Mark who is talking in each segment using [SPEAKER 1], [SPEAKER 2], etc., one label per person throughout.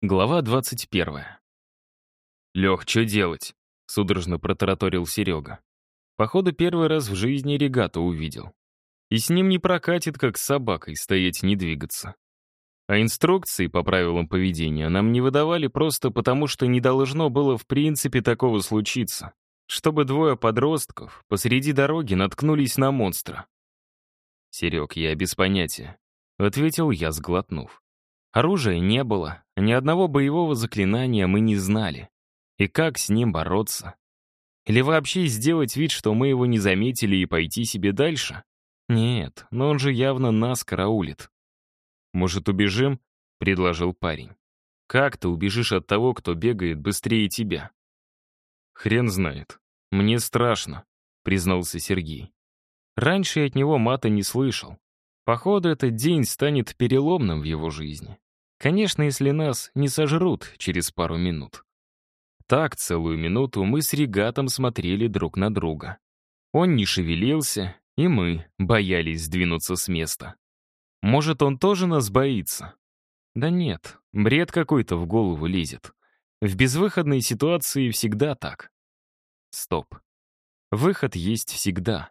[SPEAKER 1] Глава 21. «Лех, что делать?» — судорожно протараторил Серега. Походу, первый раз в жизни регату увидел. И с ним не прокатит, как с собакой, стоять не двигаться. А инструкции по правилам поведения нам не выдавали просто потому, что не должно было в принципе такого случиться, чтобы двое подростков посреди дороги наткнулись на монстра. «Серег, я без понятия», — ответил я, сглотнув. Оружия не было, ни одного боевого заклинания мы не знали. И как с ним бороться? Или вообще сделать вид, что мы его не заметили и пойти себе дальше? Нет, но он же явно нас караулит. «Может, убежим?» — предложил парень. «Как ты убежишь от того, кто бегает быстрее тебя?» «Хрен знает. Мне страшно», — признался Сергей. Раньше я от него мата не слышал. Походу, этот день станет переломным в его жизни. Конечно, если нас не сожрут через пару минут. Так целую минуту мы с регатом смотрели друг на друга. Он не шевелился, и мы боялись сдвинуться с места. Может, он тоже нас боится? Да нет, бред какой-то в голову лезет. В безвыходной ситуации всегда так. Стоп. Выход есть всегда.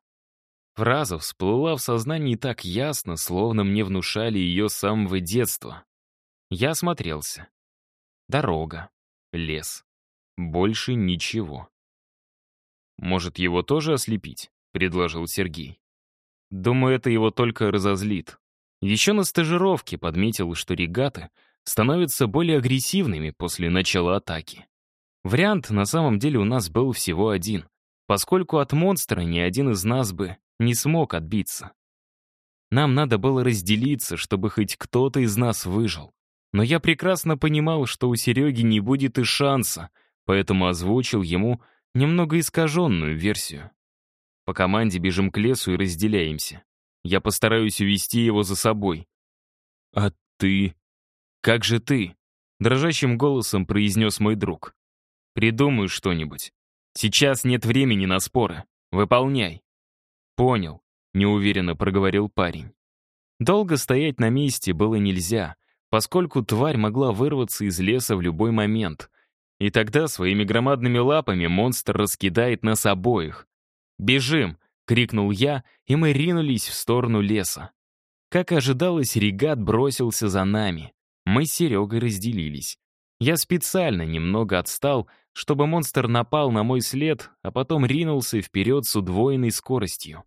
[SPEAKER 1] Фраза всплыла в сознании так ясно, словно мне внушали ее с самого детства. Я осмотрелся. Дорога, лес. Больше ничего. «Может, его тоже ослепить?» — предложил Сергей. «Думаю, это его только разозлит. Еще на стажировке подметил, что регаты становятся более агрессивными после начала атаки. Вариант на самом деле у нас был всего один, поскольку от монстра ни один из нас бы не смог отбиться. Нам надо было разделиться, чтобы хоть кто-то из нас выжил. Но я прекрасно понимал, что у Сереги не будет и шанса, поэтому озвучил ему немного искаженную версию. По команде бежим к лесу и разделяемся. Я постараюсь увести его за собой. «А ты? Как же ты?» — дрожащим голосом произнес мой друг. «Придумай что-нибудь. Сейчас нет времени на споры. Выполняй». «Понял», — неуверенно проговорил парень. Долго стоять на месте было нельзя, поскольку тварь могла вырваться из леса в любой момент. И тогда своими громадными лапами монстр раскидает нас обоих. «Бежим!» — крикнул я, и мы ринулись в сторону леса. Как ожидалось, регат бросился за нами. Мы с Серегой разделились. Я специально немного отстал, чтобы монстр напал на мой след, а потом ринулся вперед с удвоенной скоростью.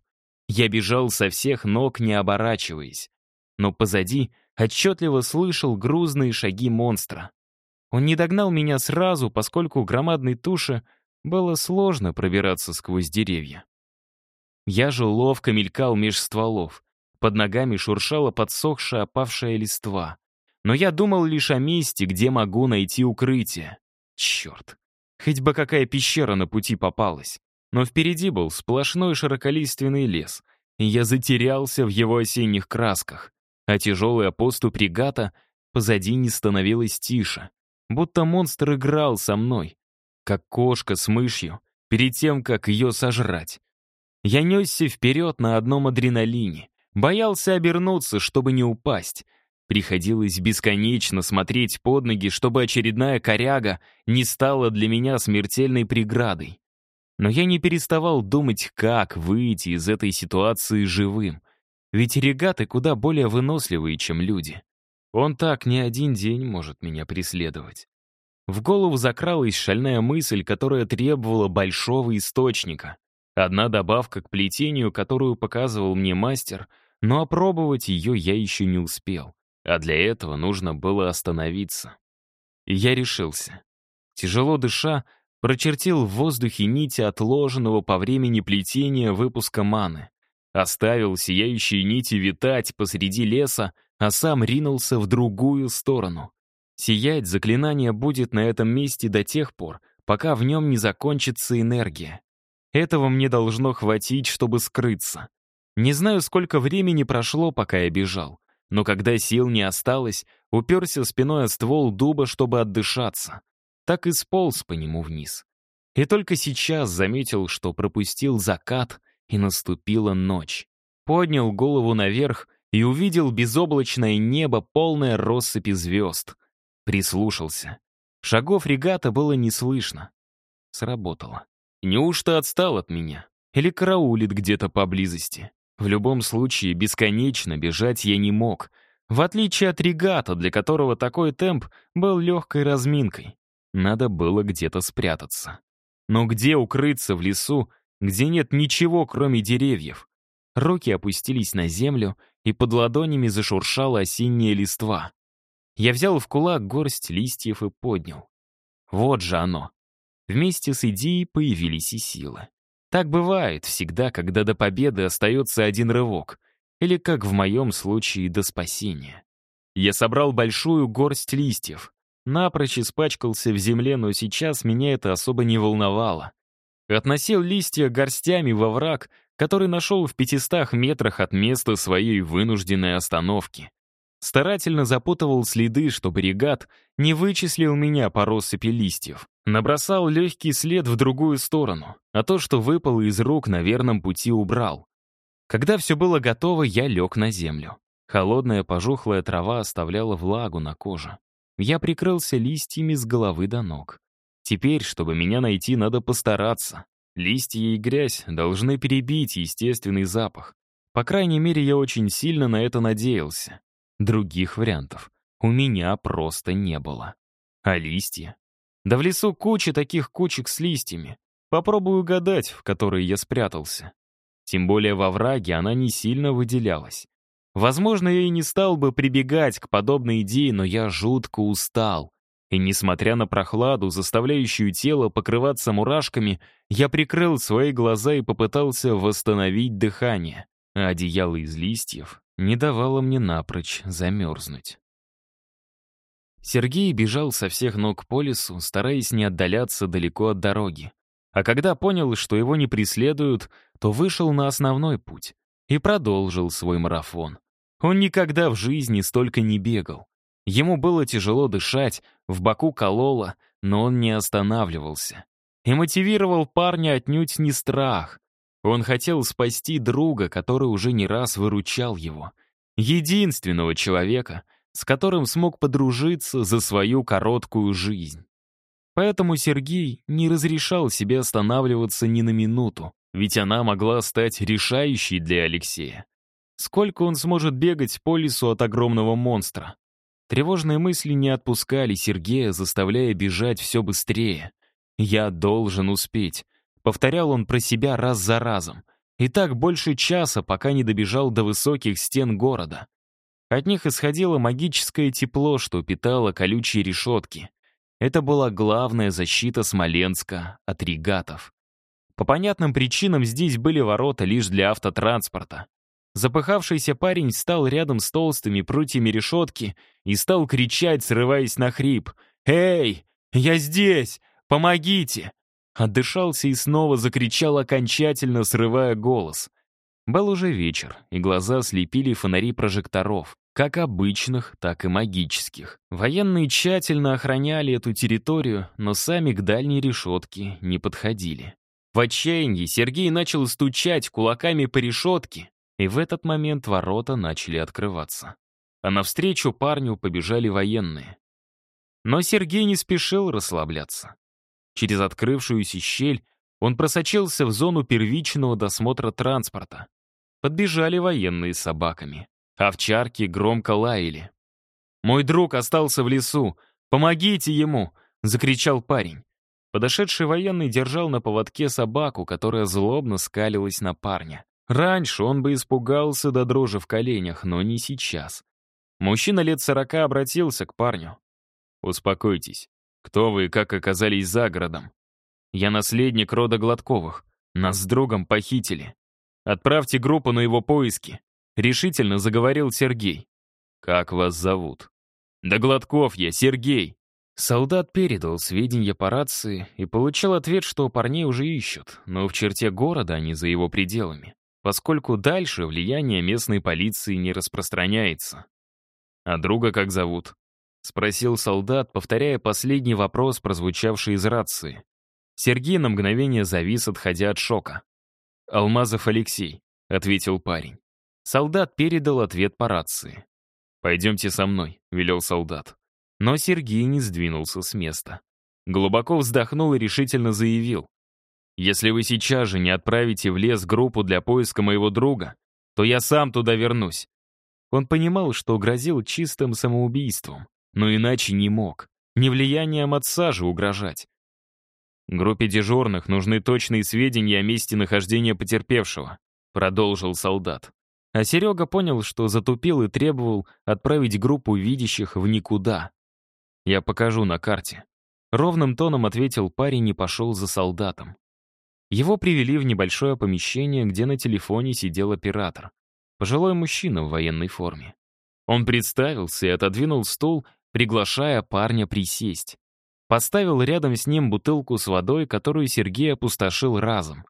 [SPEAKER 1] Я бежал со всех ног, не оборачиваясь. Но позади отчетливо слышал грузные шаги монстра. Он не догнал меня сразу, поскольку громадной туше было сложно пробираться сквозь деревья. Я же ловко мелькал меж стволов. Под ногами шуршала подсохшая опавшая листва. Но я думал лишь о месте, где могу найти укрытие. Черт. Хоть бы какая пещера на пути попалась. Но впереди был сплошной широколиственный лес, и я затерялся в его осенних красках, а тяжелая поступь регата позади не становилась тише, будто монстр играл со мной, как кошка с мышью, перед тем, как ее сожрать. Я несся вперед на одном адреналине, боялся обернуться, чтобы не упасть, Приходилось бесконечно смотреть под ноги, чтобы очередная коряга не стала для меня смертельной преградой. Но я не переставал думать, как выйти из этой ситуации живым. Ведь регаты куда более выносливые, чем люди. Он так не один день может меня преследовать. В голову закралась шальная мысль, которая требовала большого источника. Одна добавка к плетению, которую показывал мне мастер, но опробовать ее я еще не успел. А для этого нужно было остановиться. И я решился. Тяжело дыша, прочертил в воздухе нити отложенного по времени плетения выпуска маны. Оставил сияющие нити витать посреди леса, а сам ринулся в другую сторону. Сиять заклинание будет на этом месте до тех пор, пока в нем не закончится энергия. Этого мне должно хватить, чтобы скрыться. Не знаю, сколько времени прошло, пока я бежал но когда сил не осталось, уперся спиной о ствол дуба, чтобы отдышаться. Так и сполз по нему вниз. И только сейчас заметил, что пропустил закат, и наступила ночь. Поднял голову наверх и увидел безоблачное небо, полное россыпи звезд. Прислушался. Шагов регата было не слышно. Сработало. Неужто отстал от меня? Или караулит где-то поблизости? В любом случае, бесконечно бежать я не мог. В отличие от регата, для которого такой темп был легкой разминкой. Надо было где-то спрятаться. Но где укрыться в лесу, где нет ничего, кроме деревьев? Руки опустились на землю, и под ладонями зашуршала осенняя листва. Я взял в кулак горсть листьев и поднял. Вот же оно. Вместе с идеей появились и силы. Так бывает всегда, когда до победы остается один рывок, или, как в моем случае, до спасения. Я собрал большую горсть листьев, напрочь испачкался в земле, но сейчас меня это особо не волновало. Относил листья горстями во враг, который нашел в пятистах метрах от места своей вынужденной остановки. Старательно запутывал следы, чтобы регат не вычислил меня по россыпи листьев. Набросал легкий след в другую сторону, а то, что выпало из рук, на верном пути убрал. Когда все было готово, я лег на землю. Холодная пожухлая трава оставляла влагу на коже. Я прикрылся листьями с головы до ног. Теперь, чтобы меня найти, надо постараться. Листья и грязь должны перебить естественный запах. По крайней мере, я очень сильно на это надеялся. Других вариантов у меня просто не было. А листья? Да в лесу куча таких кучек с листьями. Попробую угадать, в которые я спрятался. Тем более во враге она не сильно выделялась. Возможно, я и не стал бы прибегать к подобной идее, но я жутко устал. И несмотря на прохладу, заставляющую тело покрываться мурашками, я прикрыл свои глаза и попытался восстановить дыхание. А одеяло из листьев не давало мне напрочь замерзнуть. Сергей бежал со всех ног по лесу, стараясь не отдаляться далеко от дороги. А когда понял, что его не преследуют, то вышел на основной путь и продолжил свой марафон. Он никогда в жизни столько не бегал. Ему было тяжело дышать, в боку кололо, но он не останавливался. И мотивировал парня отнюдь не страх, он хотел спасти друга, который уже не раз выручал его. Единственного человека, с которым смог подружиться за свою короткую жизнь. Поэтому Сергей не разрешал себе останавливаться ни на минуту, ведь она могла стать решающей для Алексея. Сколько он сможет бегать по лесу от огромного монстра? Тревожные мысли не отпускали Сергея, заставляя бежать все быстрее. «Я должен успеть. Повторял он про себя раз за разом. И так больше часа, пока не добежал до высоких стен города. От них исходило магическое тепло, что питало колючие решетки. Это была главная защита Смоленска от регатов. По понятным причинам здесь были ворота лишь для автотранспорта. Запыхавшийся парень встал рядом с толстыми прутьями решетки и стал кричать, срываясь на хрип. «Эй, я здесь! Помогите! Отдышался и снова закричал, окончательно срывая голос. Был уже вечер, и глаза слепили фонари прожекторов, как обычных, так и магических. Военные тщательно охраняли эту территорию, но сами к дальней решетке не подходили. В отчаянии Сергей начал стучать кулаками по решетке, и в этот момент ворота начали открываться. А навстречу парню побежали военные. Но Сергей не спешил расслабляться. Через открывшуюся щель он просочился в зону первичного досмотра транспорта. Подбежали военные с собаками. Овчарки громко лаяли. «Мой друг остался в лесу! Помогите ему!» — закричал парень. Подошедший военный держал на поводке собаку, которая злобно скалилась на парня. Раньше он бы испугался до дрожи в коленях, но не сейчас. Мужчина лет сорока обратился к парню. «Успокойтесь. Кто вы и как оказались за городом? Я наследник рода Гладковых. Нас с другом похитили. Отправьте группу на его поиски. Решительно заговорил Сергей. Как вас зовут? Да Гладков я, Сергей. Солдат передал сведения по рации и получил ответ, что парней уже ищут, но в черте города, а не за его пределами, поскольку дальше влияние местной полиции не распространяется. А друга как зовут? — спросил солдат, повторяя последний вопрос, прозвучавший из рации. Сергей на мгновение завис, отходя от шока. «Алмазов Алексей», — ответил парень. Солдат передал ответ по рации. «Пойдемте со мной», — велел солдат. Но Сергей не сдвинулся с места. Глубоко вздохнул и решительно заявил. «Если вы сейчас же не отправите в лес группу для поиска моего друга, то я сам туда вернусь». Он понимал, что грозил чистым самоубийством, но иначе не мог. Не влиянием отца же угрожать. Группе дежурных нужны точные сведения о месте нахождения потерпевшего, продолжил солдат. А Серега понял, что затупил и требовал отправить группу видящих в никуда. «Я покажу на карте». Ровным тоном ответил парень и пошел за солдатом. Его привели в небольшое помещение, где на телефоне сидел оператор. Пожилой мужчина в военной форме. Он представился и отодвинул стул, приглашая парня присесть. Поставил рядом с ним бутылку с водой, которую Сергей опустошил разом.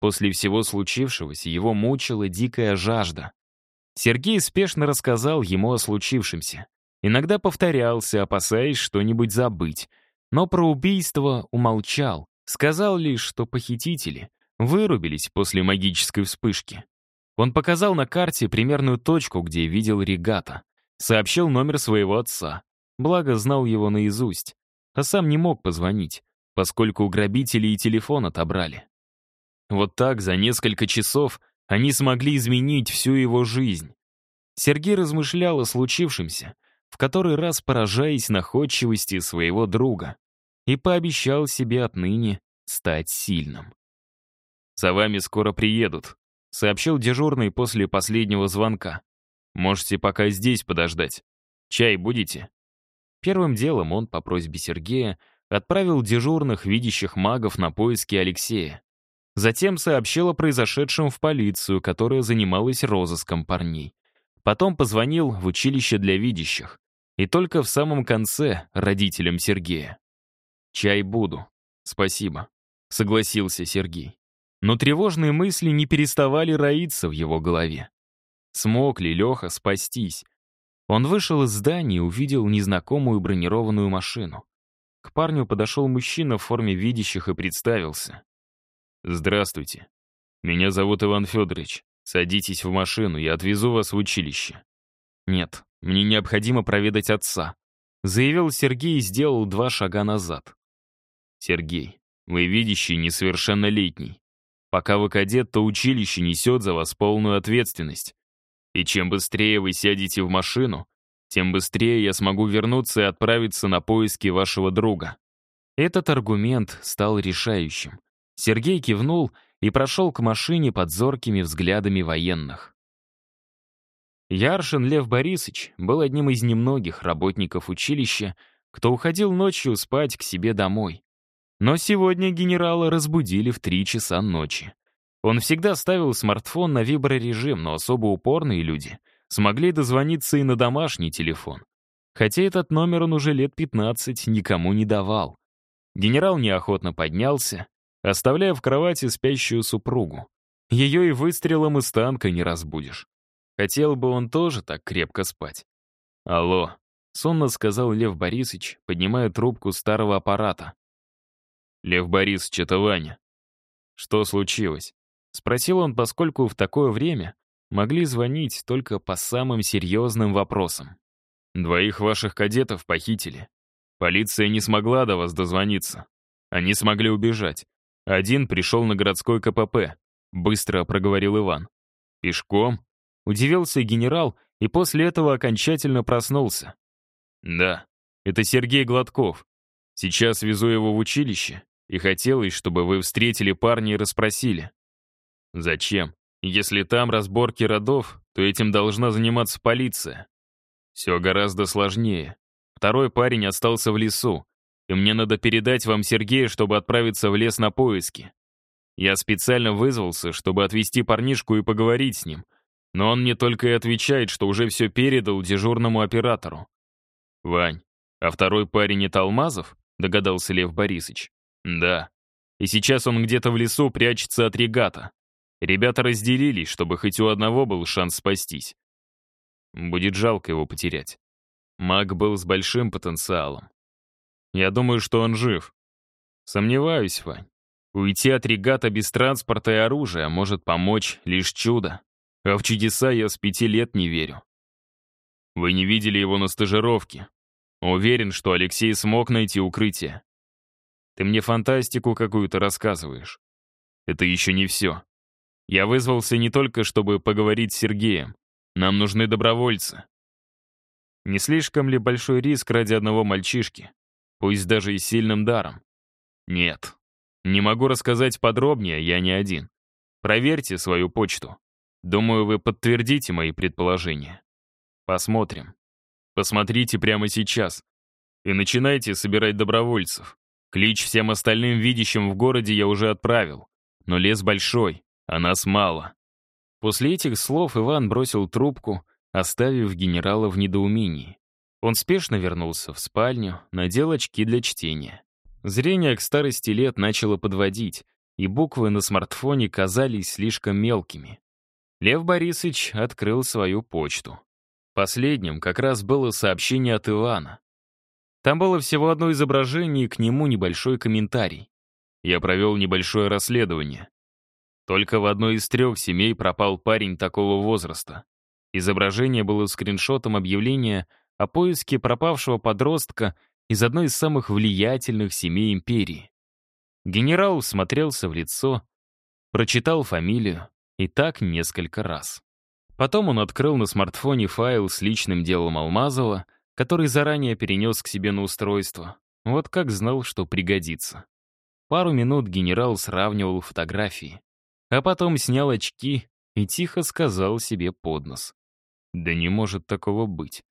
[SPEAKER 1] После всего случившегося его мучила дикая жажда. Сергей спешно рассказал ему о случившемся. Иногда повторялся, опасаясь что-нибудь забыть. Но про убийство умолчал. Сказал лишь, что похитители вырубились после магической вспышки. Он показал на карте примерную точку, где видел регата. Сообщил номер своего отца. Благо, знал его наизусть. А сам не мог позвонить, поскольку у грабителей и телефон отобрали. Вот так за несколько часов они смогли изменить всю его жизнь. Сергей размышлял о случившемся, в который раз поражаясь находчивости своего друга, и пообещал себе отныне стать сильным. «За вами скоро приедут», — сообщил дежурный после последнего звонка. «Можете пока здесь подождать. Чай будете?» Первым делом он, по просьбе Сергея, отправил дежурных видящих магов на поиски Алексея. Затем сообщил о произошедшем в полицию, которая занималась розыском парней. Потом позвонил в училище для видящих. И только в самом конце родителям Сергея. «Чай буду. Спасибо», — согласился Сергей. Но тревожные мысли не переставали роиться в его голове. Смог ли Леха спастись? Он вышел из здания и увидел незнакомую бронированную машину. К парню подошел мужчина в форме видящих и представился. «Здравствуйте. Меня зовут Иван Федорович. Садитесь в машину, я отвезу вас в училище». «Нет, мне необходимо проведать отца», — заявил Сергей и сделал два шага назад. «Сергей, вы видящий несовершеннолетний. Пока вы кадет, то училище несет за вас полную ответственность. И чем быстрее вы сядете в машину, тем быстрее я смогу вернуться и отправиться на поиски вашего друга». Этот аргумент стал решающим. Сергей кивнул и прошел к машине под зоркими взглядами военных. Яршин Лев Борисович был одним из немногих работников училища, кто уходил ночью спать к себе домой. Но сегодня генерала разбудили в три часа ночи. Он всегда ставил смартфон на виброрежим, но особо упорные люди смогли дозвониться и на домашний телефон. Хотя этот номер он уже лет 15 никому не давал. Генерал неохотно поднялся, оставляя в кровати спящую супругу. Ее и выстрелом из танка не разбудишь. Хотел бы он тоже так крепко спать. «Алло», — сонно сказал Лев Борисович, поднимая трубку старого аппарата. «Лев Борисович, это Ваня». «Что случилось?» — спросил он, поскольку в такое время могли звонить только по самым серьезным вопросам. «Двоих ваших кадетов похитили. Полиция не смогла до вас дозвониться. Они смогли убежать. Один пришел на городской КПП, быстро проговорил Иван. Пешком? Удивился генерал и после этого окончательно проснулся. Да, это Сергей Гладков. Сейчас везу его в училище, и хотелось, чтобы вы встретили парня и расспросили. Зачем? Если там разборки родов, то этим должна заниматься полиция. Все гораздо сложнее. Второй парень остался в лесу, и мне надо передать вам Сергея, чтобы отправиться в лес на поиски. Я специально вызвался, чтобы отвезти парнишку и поговорить с ним, но он мне только и отвечает, что уже все передал дежурному оператору. «Вань, а второй парень это Алмазов?» — догадался Лев Борисович. «Да. И сейчас он где-то в лесу прячется от регата. Ребята разделились, чтобы хоть у одного был шанс спастись. Будет жалко его потерять. Маг был с большим потенциалом. Я думаю, что он жив. Сомневаюсь, Вань. Уйти от регата без транспорта и оружия может помочь лишь чудо. А в чудеса я с пяти лет не верю. Вы не видели его на стажировке. Уверен, что Алексей смог найти укрытие. Ты мне фантастику какую-то рассказываешь. Это еще не все. Я вызвался не только, чтобы поговорить с Сергеем. Нам нужны добровольцы. Не слишком ли большой риск ради одного мальчишки? Пусть даже и сильным даром. Нет. Не могу рассказать подробнее, я не один. Проверьте свою почту. Думаю, вы подтвердите мои предположения. Посмотрим. Посмотрите прямо сейчас. И начинайте собирать добровольцев. Клич всем остальным видящим в городе я уже отправил. Но лес большой, а нас мало. После этих слов Иван бросил трубку, оставив генерала в недоумении. Он спешно вернулся в спальню, надел очки для чтения. Зрение к старости лет начало подводить, и буквы на смартфоне казались слишком мелкими. Лев Борисович открыл свою почту. Последним как раз было сообщение от Ивана. Там было всего одно изображение и к нему небольшой комментарий. Я провел небольшое расследование. Только в одной из трех семей пропал парень такого возраста. Изображение было скриншотом объявления о поиске пропавшего подростка из одной из самых влиятельных семей империи. Генерал смотрелся в лицо, прочитал фамилию и так несколько раз. Потом он открыл на смартфоне файл с личным делом Алмазова, который заранее перенес к себе на устройство. Вот как знал, что пригодится. Пару минут генерал сравнивал фотографии, а потом снял очки и тихо сказал себе под нос. Да не может такого быть.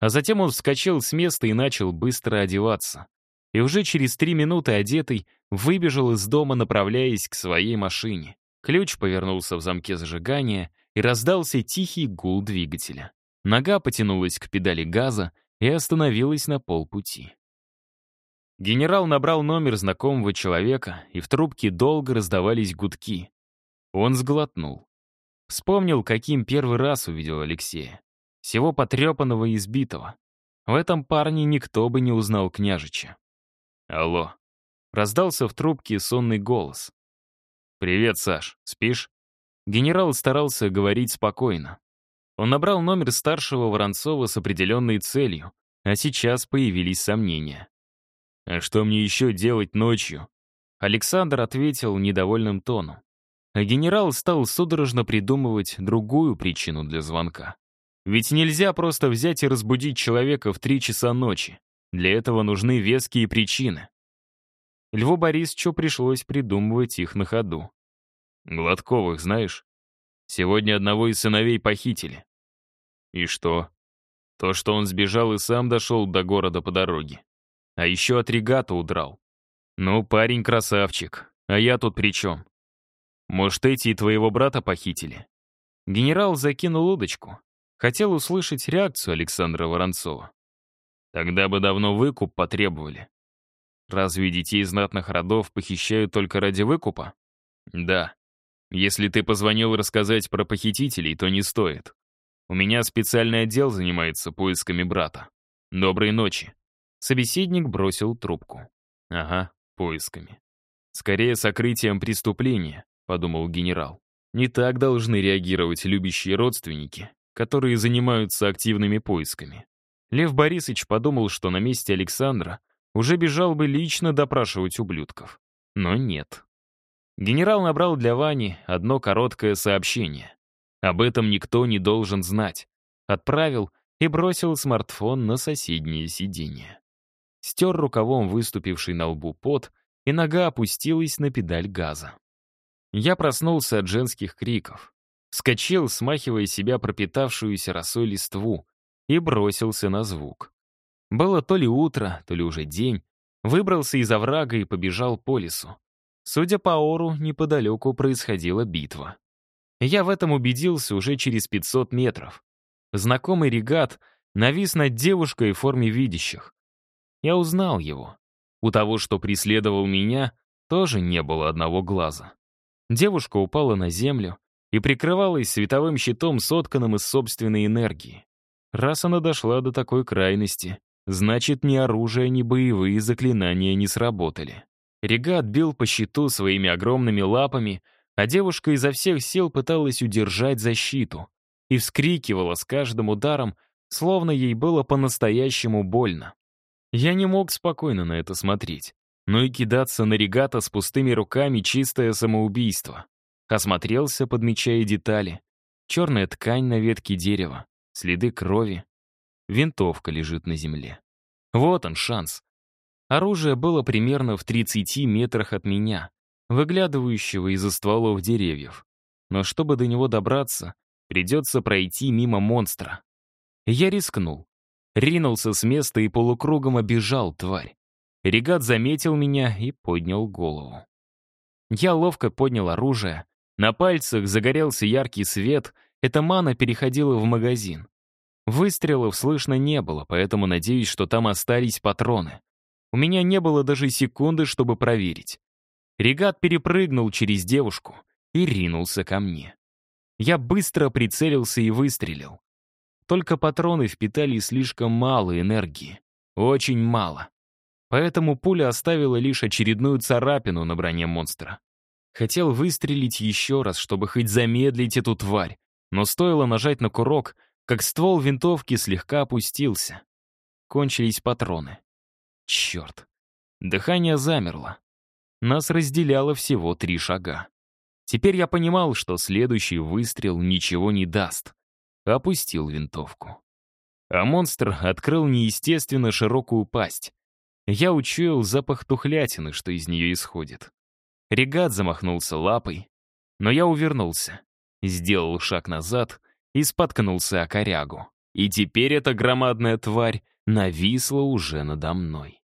[SPEAKER 1] А затем он вскочил с места и начал быстро одеваться. И уже через три минуты одетый выбежал из дома, направляясь к своей машине. Ключ повернулся в замке зажигания, и раздался тихий гул двигателя. Нога потянулась к педали газа и остановилась на полпути. Генерал набрал номер знакомого человека, и в трубке долго раздавались гудки. Он сглотнул. Вспомнил, каким первый раз увидел Алексея. Всего потрепанного и избитого. В этом парне никто бы не узнал княжича. «Алло». Раздался в трубке сонный голос. «Привет, Саш. Спишь?» Генерал старался говорить спокойно. Он набрал номер старшего Воронцова с определенной целью, а сейчас появились сомнения. «А что мне еще делать ночью?» Александр ответил недовольным тоном а генерал стал судорожно придумывать другую причину для звонка. Ведь нельзя просто взять и разбудить человека в три часа ночи. Для этого нужны веские причины. Льву Борисовичу пришлось придумывать их на ходу. «Гладковых знаешь? Сегодня одного из сыновей похитили». «И что?» «То, что он сбежал и сам дошел до города по дороге. А еще от регата удрал. Ну, парень красавчик. А я тут при чем? Может, эти и твоего брата похитили?» Генерал закинул удочку. Хотел услышать реакцию Александра Воронцова. Тогда бы давно выкуп потребовали. Разве детей знатных родов похищают только ради выкупа? Да. Если ты позвонил рассказать про похитителей, то не стоит. У меня специальный отдел занимается поисками брата. Доброй ночи. Собеседник бросил трубку. Ага, поисками. Скорее, сокрытием преступления подумал генерал. Не так должны реагировать любящие родственники, которые занимаются активными поисками. Лев Борисович подумал, что на месте Александра уже бежал бы лично допрашивать ублюдков. Но нет. Генерал набрал для Вани одно короткое сообщение. Об этом никто не должен знать. Отправил и бросил смартфон на соседнее сиденье. Стер рукавом выступивший на лбу пот, и нога опустилась на педаль газа. Я проснулся от женских криков. Вскочил, смахивая себя пропитавшуюся росой листву, и бросился на звук. Было то ли утро, то ли уже день. Выбрался из оврага и побежал по лесу. Судя по ору, неподалеку происходила битва. Я в этом убедился уже через 500 метров. Знакомый регат навис над девушкой в форме видящих. Я узнал его. У того, что преследовал меня, тоже не было одного глаза. Девушка упала на землю и прикрывалась световым щитом, сотканным из собственной энергии. Раз она дошла до такой крайности, значит, ни оружие, ни боевые заклинания не сработали. Регат бил по щиту своими огромными лапами, а девушка изо всех сил пыталась удержать защиту и вскрикивала с каждым ударом, словно ей было по-настоящему больно. Я не мог спокойно на это смотреть. Но и кидаться на регата с пустыми руками — чистое самоубийство. Осмотрелся, подмечая детали. Черная ткань на ветке дерева, следы крови. Винтовка лежит на земле. Вот он, шанс. Оружие было примерно в 30 метрах от меня, выглядывающего из-за стволов деревьев. Но чтобы до него добраться, придется пройти мимо монстра. Я рискнул. Ринулся с места и полукругом обижал тварь. Регат заметил меня и поднял голову. Я ловко поднял оружие. На пальцах загорелся яркий свет. Эта мана переходила в магазин. Выстрелов слышно не было, поэтому надеюсь, что там остались патроны. У меня не было даже секунды, чтобы проверить. Регат перепрыгнул через девушку и ринулся ко мне. Я быстро прицелился и выстрелил. Только патроны впитали слишком мало энергии. Очень мало. Поэтому пуля оставила лишь очередную царапину на броне монстра. Хотел выстрелить еще раз, чтобы хоть замедлить эту тварь, но стоило нажать на курок, как ствол винтовки слегка опустился. Кончились патроны. Черт. Дыхание замерло. Нас разделяло всего три шага. Теперь я понимал, что следующий выстрел ничего не даст. Опустил винтовку. А монстр открыл неестественно широкую пасть. Я учуял запах тухлятины, что из нее исходит. Регат замахнулся лапой, но я увернулся, сделал шаг назад и споткнулся о корягу. И теперь эта громадная тварь нависла уже надо мной.